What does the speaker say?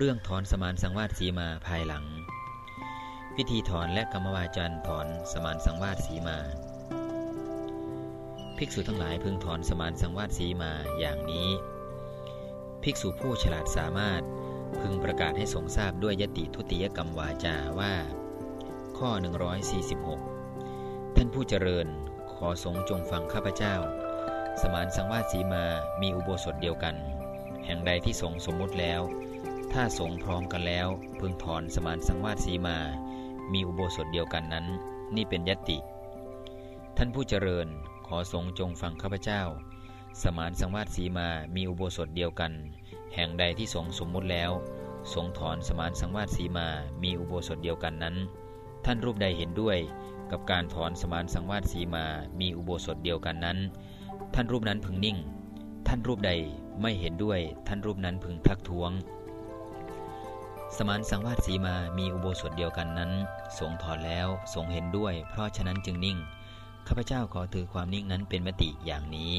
เรื่องถอนสมานสังวาสสีมาภายหลังพิธีถอนและกรรมวาจารถอนสมานสังวาสสีมา ภิกษุทั้งหลายพึงถอนสมานสังวาสสีมาอย่างนี้ ภิกษุผู้ฉลาดสามารถพึงประกาศให้สงทราบด้วยยติทุติยกรรมวาจาว่า ข้อ 146 ท่านผู้เจริญขอสงจงฟังข้าพเจ้า สมานสังวาสสีมามีอุโบสถเดียวกัน แห่งใดที่สงสมมุติแล้ว ถ้าสงพร้อมกันแล้ว พึงถอนสมานสังวาสสีมา มีอุโบสถเดียวกันนั้น นี่เป็นยติ ท่านผู้เจริญขอสงจงฟังข้าพเจ้า สมานสังวาสสีมามีอุโบสถเดียวกัน แห่งใดที่สงสมมุติแล้ว สงถอนสมานสังวาสสีมา มีอุโบสถเดียวกันนั้น ท่านรูปใดเห็นด้วยกับการถอนสมานสังวาสสีมา มีอุโบสถเดียวกันนั้น ท่านรูปนั้นพึงนิ่ง ท่านรูปใดไม่เห็นด้วย ท่านรูปนั้นพึงทักท้วง สมานสังวาสสีมามีอุโบสถเดียวกันนั้น สงถอนแล้วสงเห็นด้วย เพราะฉะนั้นจึงนิ่ง ข้าพเจ้าขอถือความนิ่งนั้นเป็นมติอย่างนี้